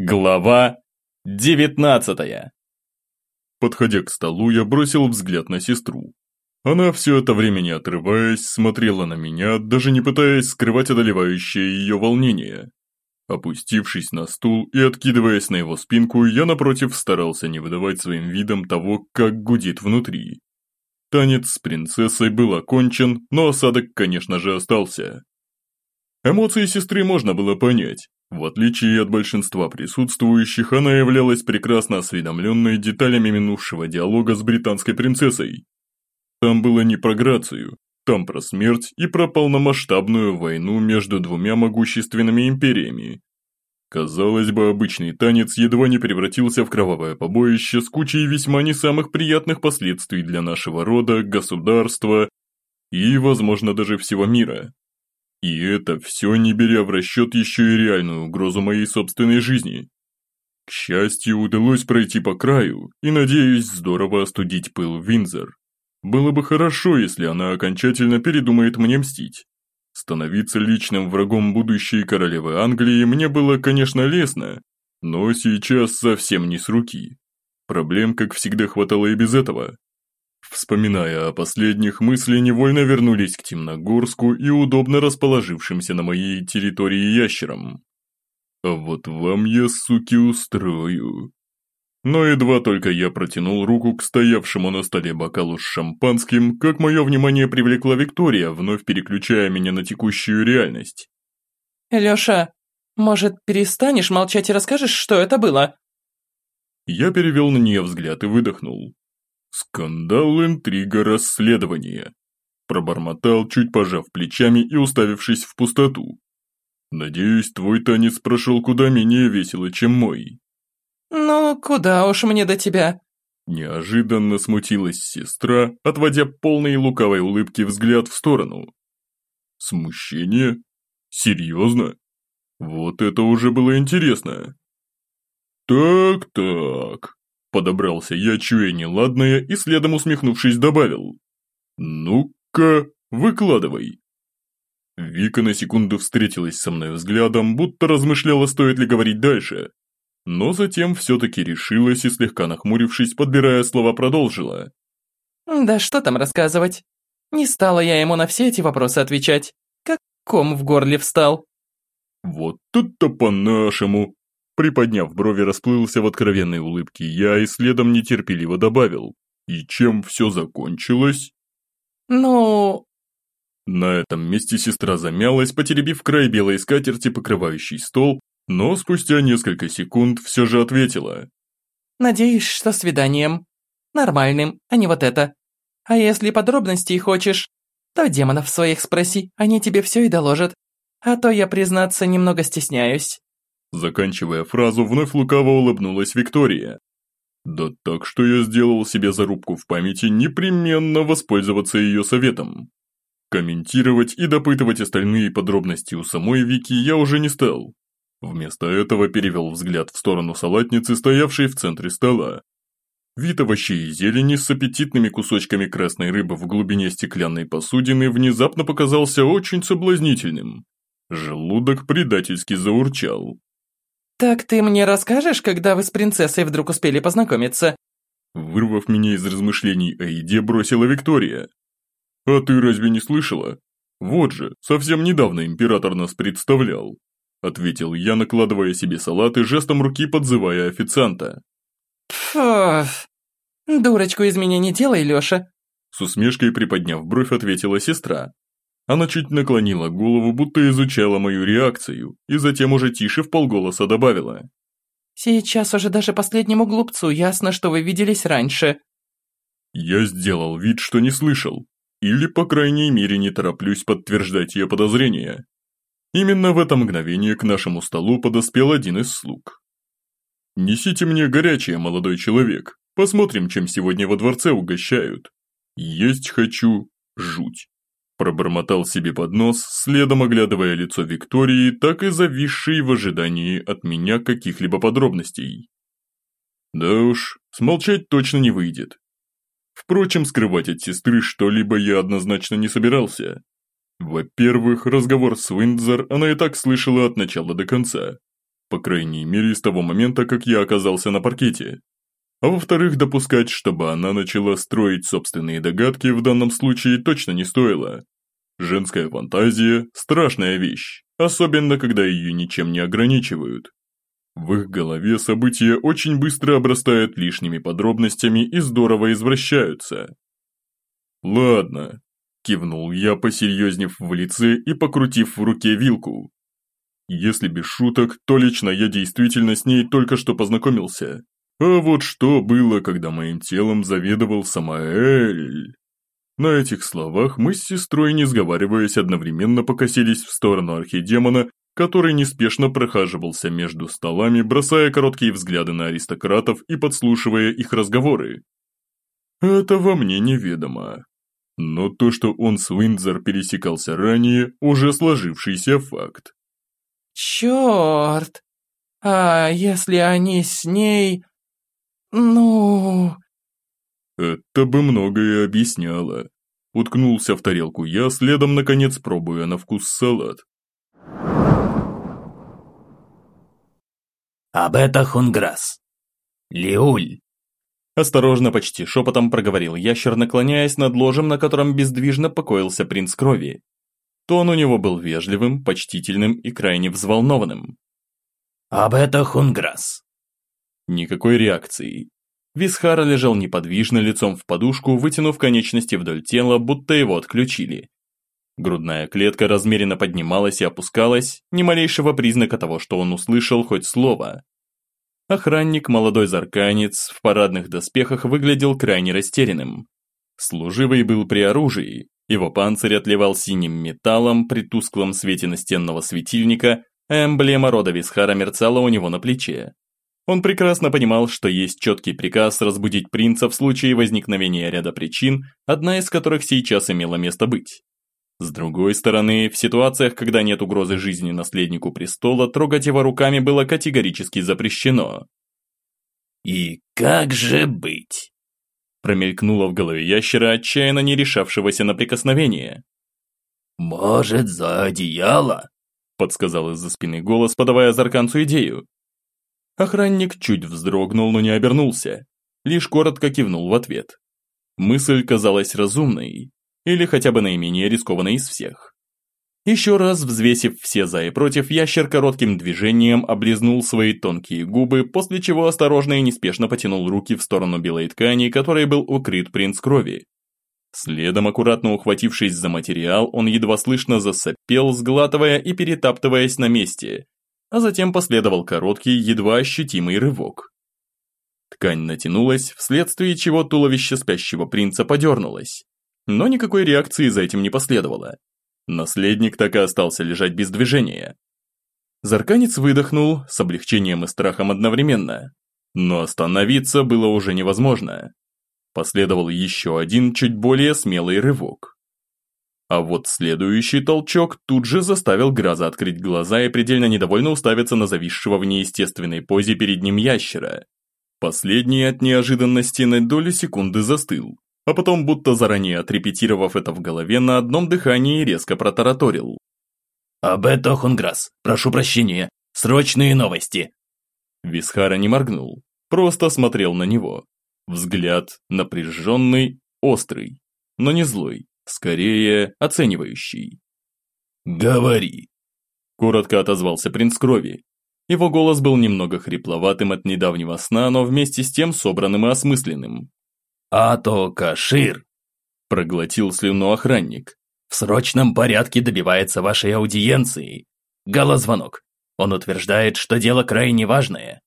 Глава 19 Подходя к столу, я бросил взгляд на сестру. Она все это время не отрываясь, смотрела на меня, даже не пытаясь скрывать одолевающее ее волнение. Опустившись на стул и откидываясь на его спинку, я напротив старался не выдавать своим видом того, как гудит внутри. Танец с принцессой был окончен, но осадок, конечно же, остался. Эмоции сестры можно было понять. В отличие от большинства присутствующих, она являлась прекрасно осведомленной деталями минувшего диалога с британской принцессой. Там было не про Грацию, там про смерть и про полномасштабную войну между двумя могущественными империями. Казалось бы, обычный танец едва не превратился в кровавое побоище с кучей весьма не самых приятных последствий для нашего рода, государства и, возможно, даже всего мира. И это все не беря в расчет еще и реальную угрозу моей собственной жизни. К счастью, удалось пройти по краю и, надеюсь, здорово остудить пыл Винзор. Было бы хорошо, если она окончательно передумает мне мстить. Становиться личным врагом будущей королевы Англии мне было, конечно, лестно, но сейчас совсем не с руки. Проблем, как всегда, хватало и без этого. Вспоминая о последних, мысли невольно вернулись к Темногорску и удобно расположившимся на моей территории ящерам. А вот вам я, суки, устрою. Но едва только я протянул руку к стоявшему на столе бокалу с шампанским, как мое внимание привлекла Виктория, вновь переключая меня на текущую реальность. «Леша, может, перестанешь молчать и расскажешь, что это было?» Я перевел на нее взгляд и выдохнул. «Скандал, интрига, расследование», пробормотал, чуть пожав плечами и уставившись в пустоту. «Надеюсь, твой танец прошел куда менее весело, чем мой». «Ну, куда уж мне до тебя?» Неожиданно смутилась сестра, отводя полной лукавой улыбки взгляд в сторону. «Смущение? Серьезно? Вот это уже было интересно». «Так-так», Подобрался я, чуя неладное, и следом усмехнувшись добавил. «Ну-ка, выкладывай». Вика на секунду встретилась со мной взглядом, будто размышляла, стоит ли говорить дальше. Но затем все-таки решилась и, слегка нахмурившись, подбирая слова, продолжила. «Да что там рассказывать? Не стала я ему на все эти вопросы отвечать. Как ком в горле встал». «Вот это по-нашему!» Приподняв брови, расплылся в откровенной улыбке я и следом нетерпеливо добавил. «И чем все закончилось?» «Ну...» На этом месте сестра замялась, потеребив край белой скатерти, покрывающей стол, но спустя несколько секунд все же ответила. «Надеюсь, что свиданием. Нормальным, а не вот это. А если подробностей хочешь, то демонов своих спроси, они тебе все и доложат. А то я, признаться, немного стесняюсь». Заканчивая фразу, вновь лукаво улыбнулась Виктория. Да так что я сделал себе зарубку в памяти непременно воспользоваться ее советом. Комментировать и допытывать остальные подробности у самой Вики я уже не стал. Вместо этого перевел взгляд в сторону салатницы, стоявшей в центре стола. Вид овощей и зелени с аппетитными кусочками красной рыбы в глубине стеклянной посудины внезапно показался очень соблазнительным. Желудок предательски заурчал. «Так ты мне расскажешь, когда вы с принцессой вдруг успели познакомиться?» Вырвав меня из размышлений о еде, бросила Виктория. «А ты разве не слышала? Вот же, совсем недавно император нас представлял», ответил я, накладывая себе салат и жестом руки подзывая официанта. «Фу, дурочку из меня не делай, Лёша», с усмешкой приподняв бровь, ответила сестра. Она чуть наклонила голову, будто изучала мою реакцию, и затем уже тише в полголоса добавила. «Сейчас уже даже последнему глупцу ясно, что вы виделись раньше». Я сделал вид, что не слышал, или, по крайней мере, не тороплюсь подтверждать ее подозрения. Именно в это мгновение к нашему столу подоспел один из слуг. «Несите мне горячее, молодой человек, посмотрим, чем сегодня во дворце угощают. Есть хочу, жуть». Пробормотал себе под нос, следом оглядывая лицо Виктории, так и зависшей в ожидании от меня каких-либо подробностей. Да уж, смолчать точно не выйдет. Впрочем, скрывать от сестры что-либо я однозначно не собирался. Во-первых, разговор с Уиндзор она и так слышала от начала до конца. по крайней мере с того момента, как я оказался на паркете. А во-вторых, допускать, чтобы она начала строить собственные догадки в данном случае точно не стоило. Женская фантазия – страшная вещь, особенно когда ее ничем не ограничивают. В их голове события очень быстро обрастают лишними подробностями и здорово извращаются. «Ладно», – кивнул я, посерьезнев в лице и покрутив в руке вилку. «Если без шуток, то лично я действительно с ней только что познакомился. А вот что было, когда моим телом заведовал Самаэль?» На этих словах мы с сестрой, не сговариваясь, одновременно покосились в сторону архидемона, который неспешно прохаживался между столами, бросая короткие взгляды на аристократов и подслушивая их разговоры. Это во мне неведомо. Но то, что он с Уиндзор пересекался ранее, уже сложившийся факт. Черт! А если они с ней... Ну... Это бы многое объясняло. Уткнулся в тарелку я, следом, наконец, пробуя на вкус салат. «Об это Хунграс. Лиуль!» Осторожно, почти шепотом проговорил ящер, наклоняясь над ложем, на котором бездвижно покоился принц крови. Тон у него был вежливым, почтительным и крайне взволнованным. «Об это Хунграс!» Никакой реакции. Висхара лежал неподвижно лицом в подушку, вытянув конечности вдоль тела, будто его отключили. Грудная клетка размеренно поднималась и опускалась, ни малейшего признака того, что он услышал хоть слово. Охранник, молодой зарканец, в парадных доспехах выглядел крайне растерянным. Служивый был при оружии, его панцирь отливал синим металлом при тусклом свете настенного светильника, а эмблема рода Висхара мерцала у него на плече. Он прекрасно понимал, что есть четкий приказ разбудить принца в случае возникновения ряда причин, одна из которых сейчас имела место быть. С другой стороны, в ситуациях, когда нет угрозы жизни наследнику престола, трогать его руками было категорически запрещено. «И как же быть?» Промелькнуло в голове ящера, отчаянно не решавшегося на прикосновение. «Может, за одеяло?» подсказал из-за спины голос, подавая Зарканцу идею. Охранник чуть вздрогнул, но не обернулся, лишь коротко кивнул в ответ. Мысль казалась разумной, или хотя бы наименее рискованной из всех. Еще раз взвесив все за и против, ящер коротким движением облизнул свои тонкие губы, после чего осторожно и неспешно потянул руки в сторону белой ткани, которой был укрыт принц крови. Следом, аккуратно ухватившись за материал, он едва слышно засопел, сглатывая и перетаптываясь на месте, а затем последовал короткий, едва ощутимый рывок. Ткань натянулась, вследствие чего туловище спящего принца подернулось. Но никакой реакции за этим не последовало. Наследник так и остался лежать без движения. Зарканец выдохнул, с облегчением и страхом одновременно. Но остановиться было уже невозможно. Последовал еще один, чуть более смелый рывок. А вот следующий толчок тут же заставил Граза открыть глаза и предельно недовольно уставиться на зависшего в неестественной позе перед ним ящера. Последний от неожиданности на долю секунды застыл, а потом, будто заранее отрепетировав это в голове, на одном дыхании резко протараторил. «Об это, Хунграс, прошу прощения, срочные новости!» Висхара не моргнул, просто смотрел на него. Взгляд напряженный, острый, но не злой скорее оценивающий. «Говори!» Коротко отозвался принц крови. Его голос был немного хрипловатым от недавнего сна, но вместе с тем собранным и осмысленным. «А то Кашир!» Проглотил слюну охранник. «В срочном порядке добивается вашей аудиенции. Галозвонок. Он утверждает, что дело крайне важное».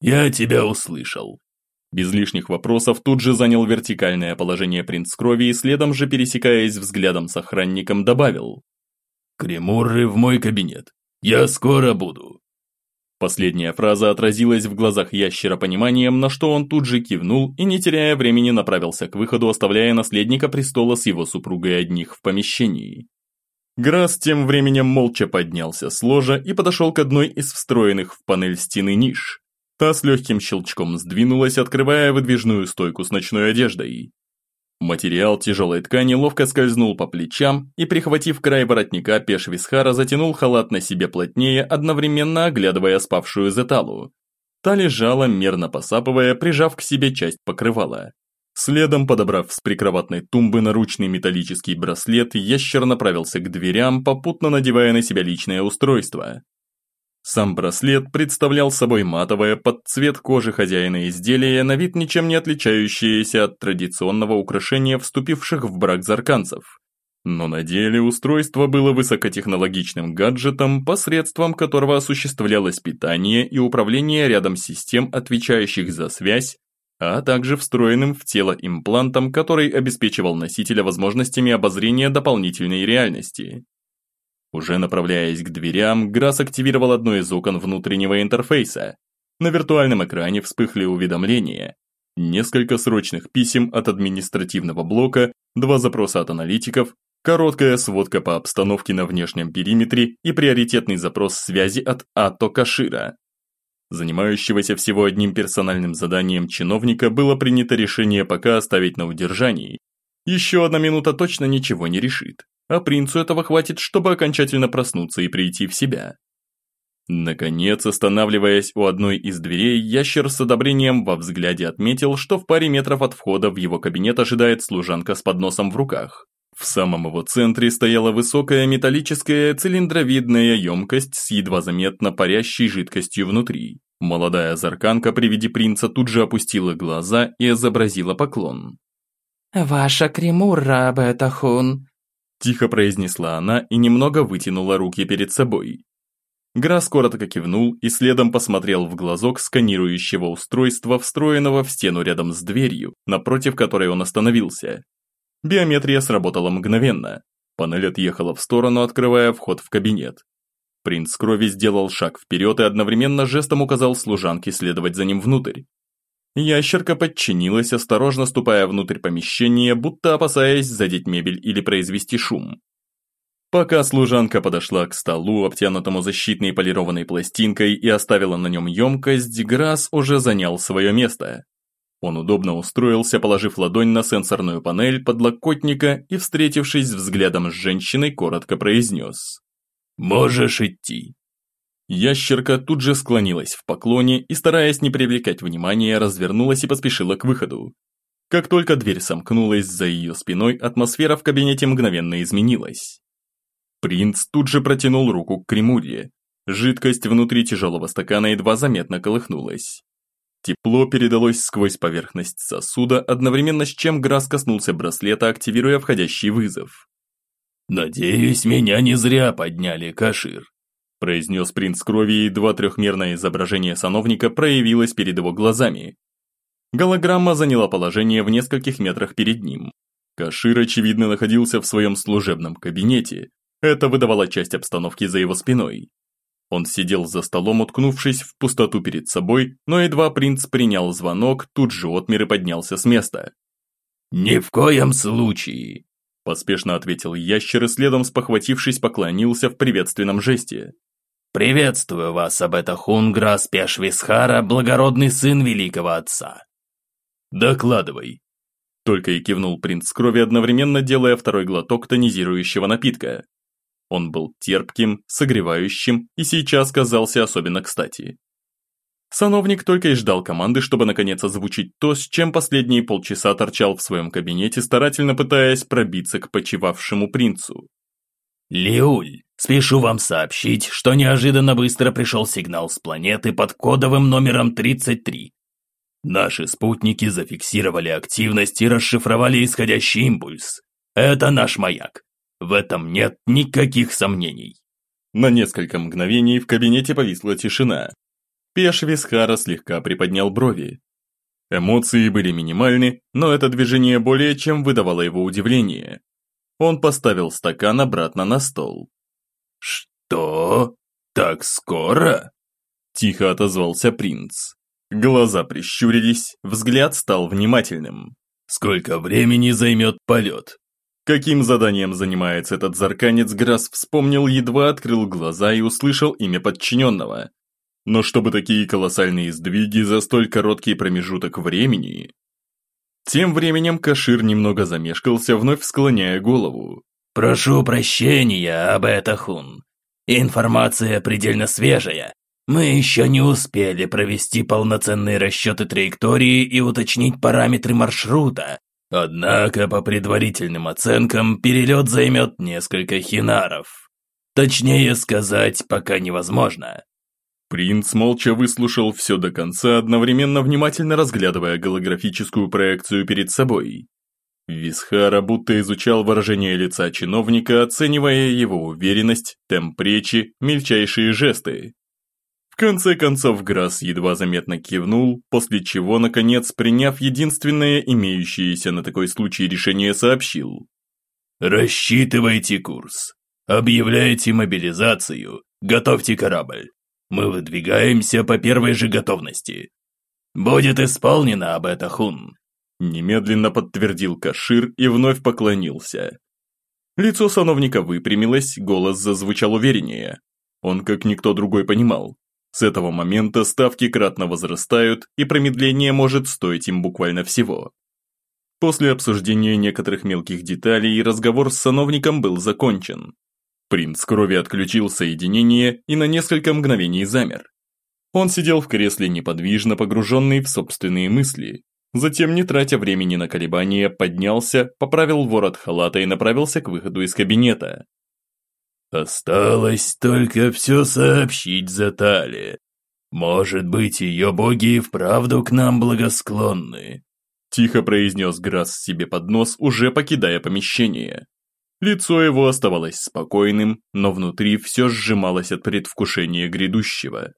«Я тебя услышал», без лишних вопросов тут же занял вертикальное положение принц крови и следом же, пересекаясь взглядом с охранником, добавил. «Кремурры в мой кабинет. Я скоро буду». Последняя фраза отразилась в глазах ящера пониманием, на что он тут же кивнул и, не теряя времени, направился к выходу, оставляя наследника престола с его супругой одних в помещении. Грасс тем временем молча поднялся с ложа и подошел к одной из встроенных в панель стены ниш. Та с легким щелчком сдвинулась, открывая выдвижную стойку с ночной одеждой. Материал тяжелой ткани ловко скользнул по плечам и, прихватив край воротника, Пешвисхара затянул халат на себе плотнее, одновременно оглядывая спавшую Зеталу. Та лежала, мерно посапывая, прижав к себе часть покрывала. Следом, подобрав с прикроватной тумбы наручный металлический браслет, ящер направился к дверям, попутно надевая на себя личное устройство. Сам браслет представлял собой матовое под цвет кожи хозяина изделия, на вид ничем не отличающееся от традиционного украшения вступивших в брак зарканцев. Но на деле устройство было высокотехнологичным гаджетом, посредством которого осуществлялось питание и управление рядом систем, отвечающих за связь, а также встроенным в тело имплантом, который обеспечивал носителя возможностями обозрения дополнительной реальности. Уже направляясь к дверям, Грасс активировал одно из окон внутреннего интерфейса. На виртуальном экране вспыхли уведомления. Несколько срочных писем от административного блока, два запроса от аналитиков, короткая сводка по обстановке на внешнем периметре и приоритетный запрос связи от Ато Кашира. Занимающегося всего одним персональным заданием чиновника было принято решение пока оставить на удержании. Еще одна минута точно ничего не решит а принцу этого хватит, чтобы окончательно проснуться и прийти в себя. Наконец, останавливаясь у одной из дверей, ящер с одобрением во взгляде отметил, что в паре метров от входа в его кабинет ожидает служанка с подносом в руках. В самом его центре стояла высокая металлическая цилиндровидная емкость с едва заметно парящей жидкостью внутри. Молодая зарканка при виде принца тут же опустила глаза и изобразила поклон. «Ваша кремура, Бетахун, Тихо произнесла она и немного вытянула руки перед собой. Грас коротко кивнул и следом посмотрел в глазок сканирующего устройства, встроенного в стену рядом с дверью, напротив которой он остановился. Биометрия сработала мгновенно. Панель отъехала в сторону, открывая вход в кабинет. Принц крови сделал шаг вперед и одновременно жестом указал служанке следовать за ним внутрь. Ящерка подчинилась, осторожно ступая внутрь помещения, будто опасаясь задеть мебель или произвести шум. Пока служанка подошла к столу, обтянутому защитной полированной пластинкой, и оставила на нем емкость, Грасс уже занял свое место. Он удобно устроился, положив ладонь на сенсорную панель подлокотника и, встретившись взглядом с женщиной, коротко произнес. «Можешь идти». Ящерка тут же склонилась в поклоне и, стараясь не привлекать внимания, развернулась и поспешила к выходу. Как только дверь сомкнулась за ее спиной, атмосфера в кабинете мгновенно изменилась. Принц тут же протянул руку к кремурье. Жидкость внутри тяжелого стакана едва заметно колыхнулась. Тепло передалось сквозь поверхность сосуда, одновременно с чем Грасс коснулся браслета, активируя входящий вызов. «Надеюсь, меня не зря подняли, Кашир», произнес принц крови, и два трехмерное изображение сановника проявилось перед его глазами. Голограмма заняла положение в нескольких метрах перед ним. Кашир, очевидно, находился в своем служебном кабинете. Это выдавало часть обстановки за его спиной. Он сидел за столом, уткнувшись в пустоту перед собой, но едва принц принял звонок, тут же отмер и поднялся с места. «Ни в коем случае!» Поспешно ответил ящер и следом спохватившись поклонился в приветственном жесте. «Приветствую вас, Абета Спешвисхара, благородный сын великого отца!» «Докладывай!» Только и кивнул принц крови, одновременно делая второй глоток тонизирующего напитка. Он был терпким, согревающим и сейчас казался особенно кстати. Сановник только и ждал команды, чтобы наконец озвучить то, с чем последние полчаса торчал в своем кабинете, старательно пытаясь пробиться к почивавшему принцу. «Лиуль, спешу вам сообщить, что неожиданно быстро пришел сигнал с планеты под кодовым номером 33. Наши спутники зафиксировали активность и расшифровали исходящий импульс. Это наш маяк. В этом нет никаких сомнений». На несколько мгновений в кабинете повисла тишина. Пеш Висхара слегка приподнял брови. Эмоции были минимальны, но это движение более чем выдавало его удивление. Он поставил стакан обратно на стол. «Что? Так скоро?» Тихо отозвался принц. Глаза прищурились, взгляд стал внимательным. «Сколько времени займет полет?» Каким заданием занимается этот зарканец, Грасс вспомнил, едва открыл глаза и услышал имя подчиненного. Но чтобы такие колоссальные сдвиги за столь короткий промежуток времени... Тем временем Кашир немного замешкался, вновь склоняя голову. «Прошу прощения, Абетахун. Информация предельно свежая. Мы еще не успели провести полноценные расчеты траектории и уточнить параметры маршрута. Однако, по предварительным оценкам, перелет займет несколько хинаров. Точнее сказать, пока невозможно. Принц молча выслушал все до конца, одновременно внимательно разглядывая голографическую проекцию перед собой. Висхара будто изучал выражение лица чиновника, оценивая его уверенность, темп речи, мельчайшие жесты. В конце концов Грасс едва заметно кивнул, после чего, наконец, приняв единственное имеющееся на такой случай решение, сообщил. «Рассчитывайте курс. Объявляйте мобилизацию. Готовьте корабль. Мы выдвигаемся по первой же готовности. Будет исполнено об это хун. Немедленно подтвердил Кашир и вновь поклонился. Лицо сановника выпрямилось, голос зазвучал увереннее. Он, как никто другой, понимал. С этого момента ставки кратно возрастают, и промедление может стоить им буквально всего. После обсуждения некоторых мелких деталей разговор с сановником был закончен. Принц крови отключил соединение и на несколько мгновений замер. Он сидел в кресле неподвижно погруженный в собственные мысли. Затем, не тратя времени на колебания, поднялся, поправил ворот халата и направился к выходу из кабинета. «Осталось только все сообщить Затале. Может быть, ее боги и вправду к нам благосклонны», тихо произнес Грасс себе под нос, уже покидая помещение. Лицо его оставалось спокойным, но внутри все сжималось от предвкушения грядущего.